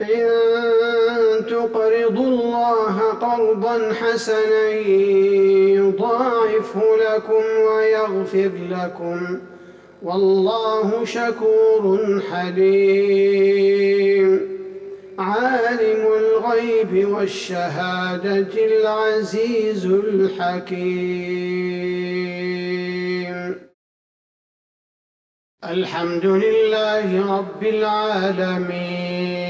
إن تقرضوا الله قرضا حسنا يضاعفه لكم ويغفر لكم. والله شكور حليم. عالم الغيب والشهادة العزيز الحكيم. الحمد لله رب العالمين.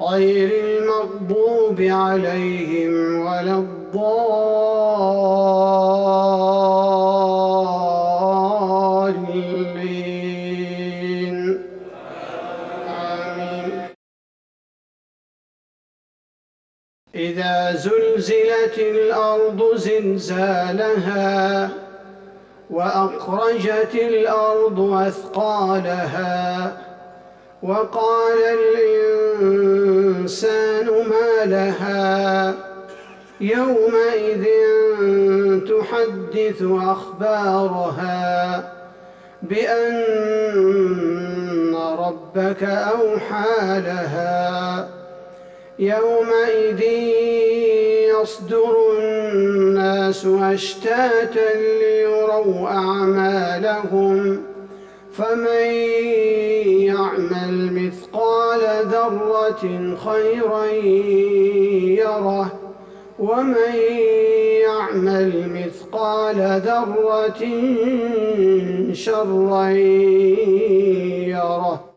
غير المغضوب عليهم ولا الضالين. آمين. إذا زلزلت الأرض زلزالها وأخرجت الأرض أثقالها وقال الإنسان ما لها يومئذ تحدث أخبارها بأن ربك أوحى لها يومئذ يصدر الناس أشتاتا ليروا أعمالهم فمن يعمل مثقال ذرة خيرا يره ومن يعمل مثقال ذرة شرا يره.